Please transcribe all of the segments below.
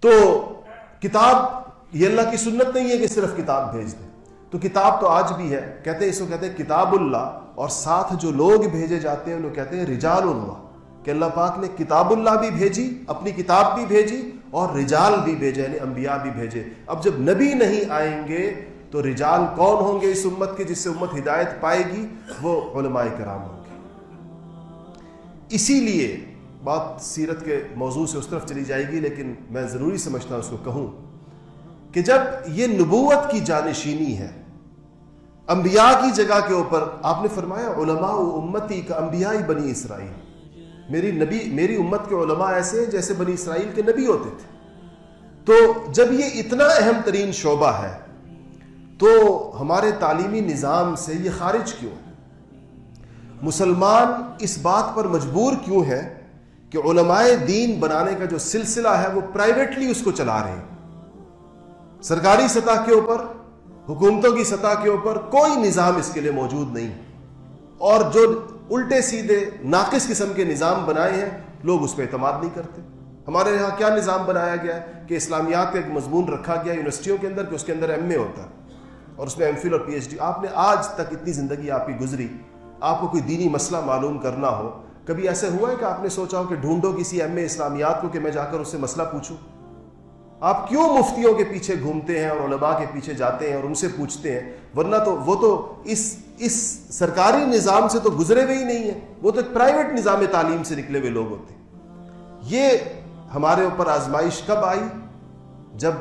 تو کتاب یہ اللہ کی سنت نہیں ہے کہ صرف کتاب بھیج دیں تو کتاب تو آج بھی ہے۔ کہتے ہیں اس کو کہتے ہیں کتاب اللہ اور ساتھ جو لوگ بھیجے جاتے ہیں انہوں کہتے ہیں رجال اللہ۔ کہ اللہ پاک نے کتاب اللہ بھی بھیجی، اپنی کتاب بھی بھیجی اور رجال بھی بھیجے یعنی انبیاء بھی بھیجے۔ اب جب نبی نہیں آئیں گے تو رجال کون ہوں گے اس امت کے جس سے امت ہدایت پائے گی؟ وہ علماء کرام ہوں گے۔ اسی لیے بات سیرت کے موضوع سے اس طرف چلی جائے گی، لیکن میں ضروری سمجھتا ہوں اس کو کہوں کہ جب یہ نبوت کی جانشینی ہے، انبیاء کی جگہ کے اوپر، آپ نے فرمایا، علماء و امتی کا انبیاء بنی اسرائیل۔ میری نبی، میری امت کے علماء ایسے ہیں جیسے بنی اسرائیل کے نبی ہوتے تھے۔ تو جب یہ اتنا اہم ترین شعبہ ہے، تو ہمارے تعلیمی نظام سے یہ خارج کیوں؟ ہے مسلمان اس بات پر مجبور کیوں ہے کہ علماء دین بنانے کا جو سلسلہ ہے وہ پرائیویٹلی اس کو چلا رہے ہیں۔ سرکاری سطح کے اوپر، حکومتوں کی سطح کے اوپر کوئی نظام اس کے لیے موجود نہیں۔ اور جو الٹے سیدھے ناقص قسم کے نظام بنائے ہیں، لوگ اس پہ اعتماد نہیں کرتے۔ ہمارے یہاں کیا نظام بنایا گیا ہے؟ کہ اسلامیات کا ایک مضمون رکھا گیا یونیورسٹیوں کے اندر کہ اس کے اندر ایم اے ہوتا ہے۔ اور اس میں ایم فل اور پی ایچ ڈی آپ نے آج تک اتنی زندگی آپ کی گزری۔ آپ کو کوئی دینی مسئلہ معلوم کرنا ہو کبھی ایسے ہوا ہے کہ آپ نے سوچا ہو کہ ڈھونڈو کسی ایم اے اسلامیات کو کہ میں جا کر اس سے مسئلہ پوچھوں؟ آپ کیوں مفتیوں کے پیچھے گھومتے ہیں اور علماء کے پیچھے جاتے ہیں اور ان سے پوچھتے ہیں؟ ورنہ تو وہ تو اس اس سرکاری نظام سے تو گزرے ہوئے ہی نہیں ہیں۔ وہ تو ایک پرائیویٹ نظام تعلیم سے نکلے ہوئے لوگ ہوتے ہیں۔ یہ ہمارے اوپر آزمائش کب آئی؟ جب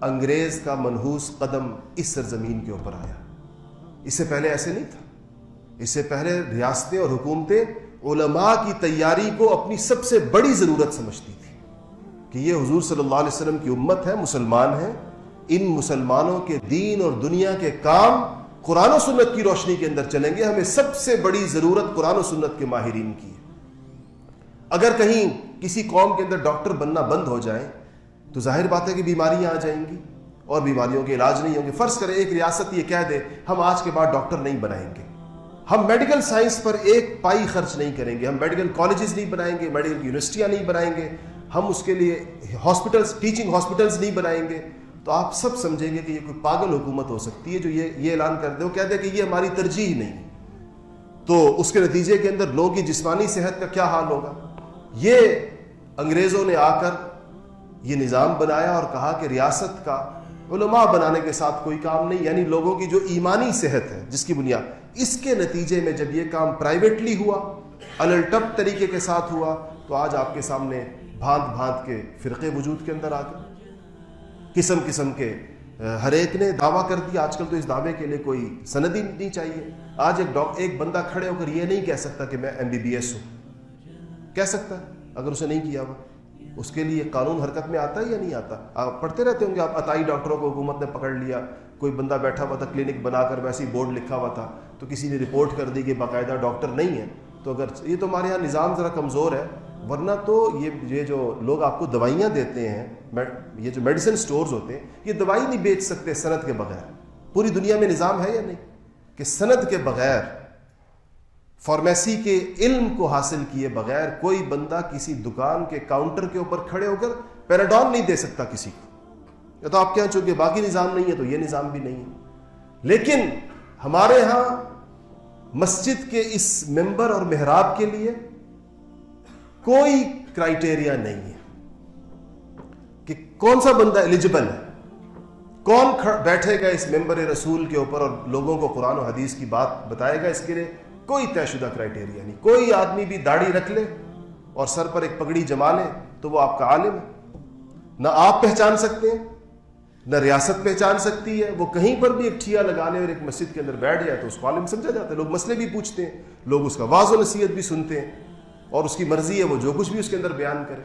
انگریز کا منحوس قدم اس سرزمین کے اوپر آیا۔ اس سے پہلے ایسے نہیں تھا۔ اس سے پہلے ریاستیں اور حکومتیں علماء کی تیاری کو اپنی سب سے بڑی ضرورت سمجھتی تھی کہ یہ حضور صلی اللہ علیہ وسلم کی امت ہے، مسلمان ہیں ان مسلمانوں کے دین اور دنیا کے کام قرآن و سنت کی روشنی کے اندر چلیں گے۔ ہمیں سب سے بڑی ضرورت قرآن و سنت کے ماہرین کی ہے۔ اگر کہیں کسی قوم کے اندر ڈاکٹر بننا بند ہو جائیں، تو ظاہر بات ہے کہ بیماریاں آ جائیں گی اور بیماریوں کے علاج نہیں ہوں گے۔ فرض کریں ایک ریاست یہ کہہ دے، ہم آج کے بعد ڈاکٹر نہیں بنائیں گے۔ ہم میڈیکل سائنس پر ایک پائی خرچ نہیں کریں گے، ہم میڈیکل کالجز نہیں بنائیں گے میڈیکل یونیورسٹیاں نہیں بنائیں گے، ہم اس کے لیے ہاسپٹلس ٹیچنگ ہاسپٹلس نہیں بنائیں گے۔ تو آپ سب سمجھیں گے کہ یہ کوئی پاگل حکومت ہو سکتی ہے جو یہ یہ اعلان کر دے۔ وہ کہہ دے کہ یہ ہماری ترجیح نہیں۔ تو اس کے نتیجے کے اندر لوگوں کی جسمانی صحت کا کیا حال ہوگا؟ یہ انگریزوں نے آ کر یہ نظام بنایا اور کہا کہ ریاست کا علماء بنانے کے ساتھ کوئی کام نہیں یعنی لوگوں کی جو ایمانی صحت ہے، جس کی بنیاد، اس کے نتیجے میں جب یہ کام پرائیویٹلی ہوا الٹپ طریقے کے ساتھ ہوا، تو آج آپ کے سامنے بھانت بھانت کے فرقے وجود کے اندر آ گئے۔ قسم قسم کے ہر ایک نے دعویٰ کر دیا، آج کل تو اس دعوے کے لیے کوئی سند ہی نہیں چاہیے۔ آج ایک ڈاک ایک بندہ کھڑے ہو کر یہ نہیں کہہ سکتا کہ میں ایم بی بی ایس ہوں۔ کہہ سکتا اگر اسے نہیں کیا ہوا۔ اس کے لیے قانون حرکت میں آتا ہے یا نہیں آتا؟ آپ پڑھتے رہتے ہوں گے، آپ عطائی ڈاکٹروں کو حکومت نے پکڑ لیا، کوئی بندہ بیٹھا ہوا تھا کلینک بنا کر ویسے ہی بورڈ لکھا ہوا تھا، تو کسی نے رپورٹ کر دی کہ باقاعدہ ڈاکٹر نہیں ہے۔ تو اگر یہ تو ہمارے یہاں نظام ذرا کمزور ہے، ورنہ تو یہ یہ جو لوگ آپ کو دوائیاں دیتے ہیں یہ جو میڈیسن سٹورز ہوتے ہیں، یہ دوائی نہیں بیچ سکتے صنعت کے بغیر۔ پوری دنیا میں نظام ہے یا نہیں؟ کہ صنعت کے بغیر فارمیسی کے علم کو حاصل کیے بغیر کوئی بندہ کسی دکان کے کاؤنٹر کے اوپر کھڑے ہو کر پیراڈون نہیں دے سکتا کسی کو۔ یا تو آپ کے یہاں چونکہ باقی نظام نہیں ہے تو یہ نظام بھی نہیں ہے۔ لیکن ہمارے ہاں مسجد کے اس ممبر اور محراب کے لیے کوئی کرائٹیریا نہیں ہے کہ کون سا بندہ ایلیجبل ہے۔ کون بیٹھے گا اس ممبر رسول کے اوپر اور لوگوں کو قرآن و حدیث کی بات بتائے گا اس کے لیے؟ کوئی طے شدہ کرائٹیریا نہیں۔ کوئی آدمی بھی داڑھی رکھ لے اور سر پر ایک پگڑی جما لے تو وہ آپ کا عالم ہے۔ نہ آپ پہچان سکتے ہیں، نہ ریاست پہچان سکتی ہے۔ وہ کہیں پر بھی ایک ٹھیا لگانے اور ایک مسجد کے اندر بیٹھ جائے تو اس کو عالم سمجھا جاتا ہے۔ لوگ مسئلے بھی پوچھتے ہیں، لوگ اس کا واض و نصیحت بھی سنتے ہیں اور اس کی مرضی ہے وہ جو کچھ بھی اس کے اندر بیان کرے۔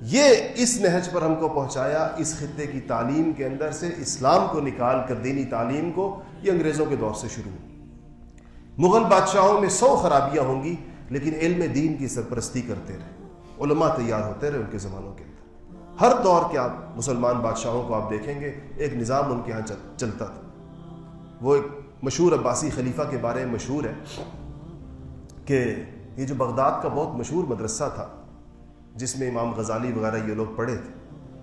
یہ اس نہج پر ہم کو پہنچایا، اس خطے کی تعلیم کے اندر سے اسلام کو نکال کر دینی تعلیم کو، یہ انگریزوں کے دور سے شروع۔ مغل بادشاہوں میں سو خرابیاں ہوں گی، لیکن علم دین کی سرپرستی کرتے رہے۔ علماء تیار ہوتے رہے ان کے زمانوں کے اندر۔ ہر دور کے آپ مسلمان بادشاہوں کو آپ دیکھیں گے، ایک نظام ان کے یہاں چلتا تھا۔ وہ ایک مشہور عباسی خلیفہ کے بارے میں مشہور ہے کہ یہ جو بغداد کا بہت مشہور مدرسہ تھا، جس میں امام غزالی وغیرہ یہ لوگ پڑھے تھے۔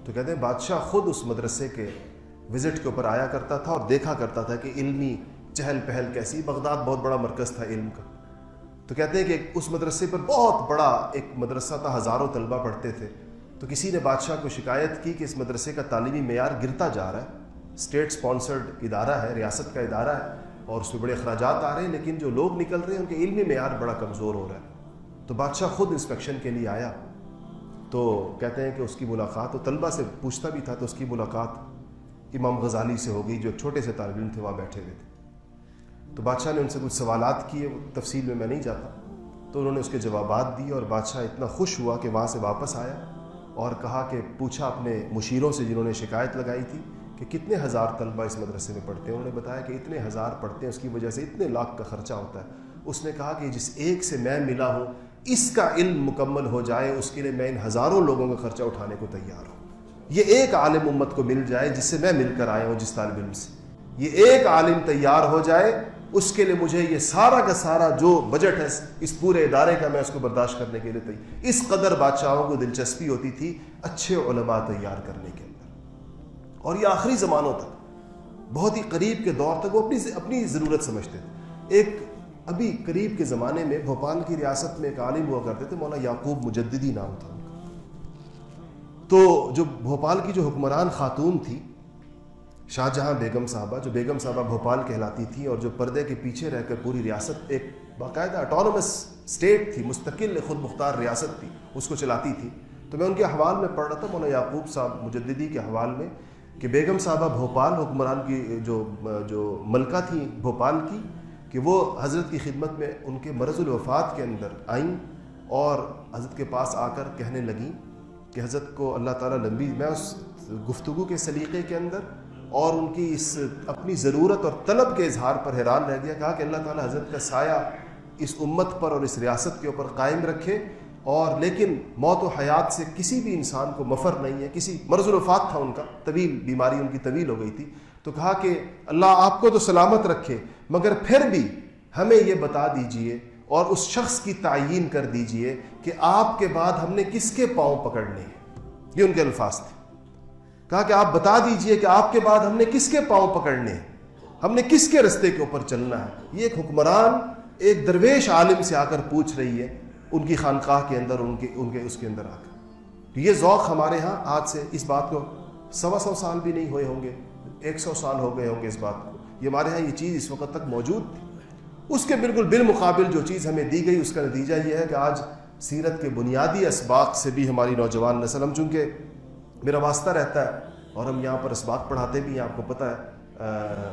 تو کہتے ہیں بادشاہ خود اس مدرسے کے وزٹ کے اوپر آیا کرتا تھا اور دیکھا کرتا تھا کہ علمی چہل پہل کیسی؟ بغداد بہت بڑا مرکز تھا علم کا۔ تو کہتے ہیں کہ اس مدرسے پر بہت بڑا ایک مدرسہ تھا، ہزاروں طلبہ پڑھتے تھے۔ تو کسی نے بادشاہ کو شکایت کی کہ اس مدرسے کا تعلیمی معیار گرتا جا رہا ہے۔ اسٹیٹ سپانسرڈ ادارہ ہے، ریاست کا ادارہ ہے اور اس میں بڑے اخراجات آ رہے ہیں، لیکن جو لوگ نکل رہے ہیں، ان کے علمی معیار بڑا کمزور ہو رہا ہے۔ تو بادشاہ خود انسپیکشن کے لیے آیا۔ تو کہتے ہیں کہ اس کی ملاقات وہ طلبہ سے پوچھتا بھی تھا تو اس کی ملاقات امام غزالی سے ہو گئی، جو ایک چھوٹے سے طالب علم تھے، وہاں بیٹھے ہوئے تھے۔ تو بادشاہ نے ان سے کچھ سوالات کیے تفصیل میں میں نہیں جاتا۔ تو انہوں نے اس کے جوابات دیے اور بادشاہ اتنا خوش ہوا کہ وہاں سے واپس آیا اور کہا کہ پوچھا اپنے مشیروں سے جنہوں نے شکایت لگائی تھی کہ کتنے ہزار طلبہ اس مدرسے میں پڑھتے ہیں۔ انہوں نے بتایا کہ اتنے ہزار پڑھتے ہیں، اس کی وجہ سے اتنے لاکھ کا خرچہ ہوتا ہے۔ اس نے کہا کہ جس ایک سے میں ملا ہوں، اس کا علم مکمل ہو جائے، اس کے لیے میں ان ہزاروں لوگوں کا خرچہ اٹھانے کو تیار ہوں۔ یہ ایک عالم امت کو مل جائے جس سے میں مل کر آیا ہوں، جس طالب علم سے۔ یہ ایک عالم تیار ہو جائے اس کے لیے مجھے یہ سارا کا سارا جو بجٹ ہے، اس پورے ادارے کا میں اس کو برداشت کرنے کے لیے تیار اس قدر بادشاہوں کو دلچسپی ہوتی تھی اچھے علماء تیار کرنے کے اندر۔ اور یہ آخری زمانوں تک، بہت ہی قریب کے دور تک وہ اپنی اپنی ضرورت سمجھتے تھے۔ ایک ابھی قریب کے زمانے میں بھوپال کی ریاست میں ایک عالم ہوا کرتے تھے، مولانا یعقوب مجددی نام تھا ان کا۔ تو جو بھوپال کی جو حکمران خاتون تھی شاہ جہاں بیگم صاحبہ، جو بیگم صاحبہ بھوپال کہلاتی تھی اور جو پردے کے پیچھے رہ کر پوری ریاست ایک باقاعدہ اٹانومس اسٹیٹ تھی، مستقل خود مختار ریاست تھی، اس کو چلاتی تھی۔ تو میں ان کے حوال میں پڑھ رہا تھا، مولانا یعقوب صاحب مجددی کے حوال میں کہ بیگم صاحبہ بھوپال حکمران کی جو جو ملکہ تھیں بھوپال کی، کہ وہ حضرت کی خدمت میں ان کے مرض الوفات کے اندر آئیں اور حضرت کے پاس آ کر کہنے لگیں کہ حضرت کو اللہ تعالیٰ لمبی، میں اس گفتگو کے سلیقے کے اندر اور ان کی اس اپنی ضرورت اور طلب کے اظہار پر حیران رہ گیا، کہا کہ اللہ تعالیٰ حضرت کا سایہ اس امت پر اور اس ریاست کے اوپر قائم رکھے۔ اور لیکن موت و حیات سے کسی بھی انسان کو مفر نہیں ہے، کسی مرض الفات تھا ان کا، طویل بیماری ان کی طویل ہو گئی تھی۔ تو کہا کہ اللہ آپ کو تو سلامت رکھے، مگر پھر بھی ہمیں یہ بتا دیجیے اور اس شخص کی تعین کر دیجیے کہ آپ کے بعد ہم نے کس کے پاؤں پکڑنے ہیں۔ یہ ان کے الفاظ تھے۔ کہا کہ آپ بتا دیجیے کہ آپ کے بعد ہم نے کس کے پاؤں پکڑنے ہم نے کس کے رستے کے اوپر چلنا ہے؟ یہ ایک حکمران، ایک درویش عالم سے آ کر پوچھ رہی ہے، ان کی خانقاہ کے اندر، ان کے ان کے، اس کے اندر آ کر۔ یہ ذوق ہمارے ہاں آج سے اس بات کو سوا سو سال بھی نہیں ہوئے ہوں گے، ایک سو سال ہو گئے ہوں گے اس بات کو۔ یہ ہمارے ہاں یہ چیز اس وقت تک موجود تھی۔ اس کے بالکل بالمقابل جو چیز ہمیں دی گئی، اس کا نتیجہ یہ ہے کہ آج سیرت کے بنیادی اسباق سے بھی ہماری نوجوان نسل، ہم چونکہ میرا واسطہ رہتا ہے اور ہم یہاں پر اسباق پڑھاتے بھی ہیں، آپ کو پتہ ہے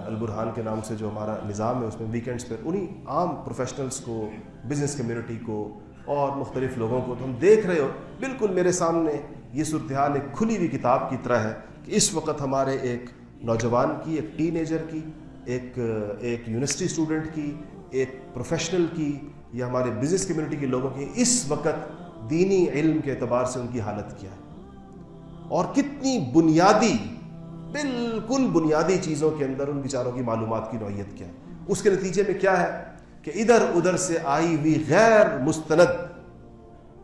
البرحان کے نام سے جو ہمارا نظام ہے، اس میں ویکینڈس پہ انہیں عام پروفیشنلس کو بزنس کمیونٹی کو اور مختلف لوگوں کو تو ہم دیکھ رہے ہو۔ بالکل میرے سامنے یہ صورتحال ایک کھلی ہوئی کتاب کی طرح ہے کہ اس وقت ہمارے ایک نوجوان کی، ایک ٹین ایجر کی، ایک ایک یونیورسٹی اسٹوڈنٹ کی، ایک پروفیشنل کی یا ہمارے بزنس کمیونٹی کے لوگوں کی اس وقت دینی علم کے اعتبار سے ان کی حالت کیا ہے۔ اور کتنی بنیادی، بالکل بنیادی چیزوں کے اندر ان بیچاروں کی معلومات کی نوعیت کیا ہے۔ اس کے نتیجے میں کیا ہے کہ ادھر ادھر سے آئی ہوئی غیر مستند،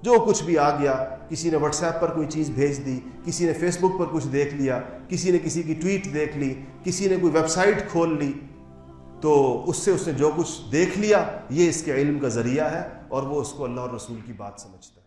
جو کچھ بھی آ گیا، کسی نے واٹس ایپ پر کوئی چیز بھیج دی، کسی نے فیس بک پر کچھ دیکھ لیا، کسی نے کسی کی ٹویٹ دیکھ لی، کسی نے کوئی ویب سائٹ کھول لی، تو اس سے اس نے جو کچھ دیکھ لیا، یہ اس کے علم کا ذریعہ ہے اور وہ اس کو اللہ اور رسول کی بات سمجھتا ہے۔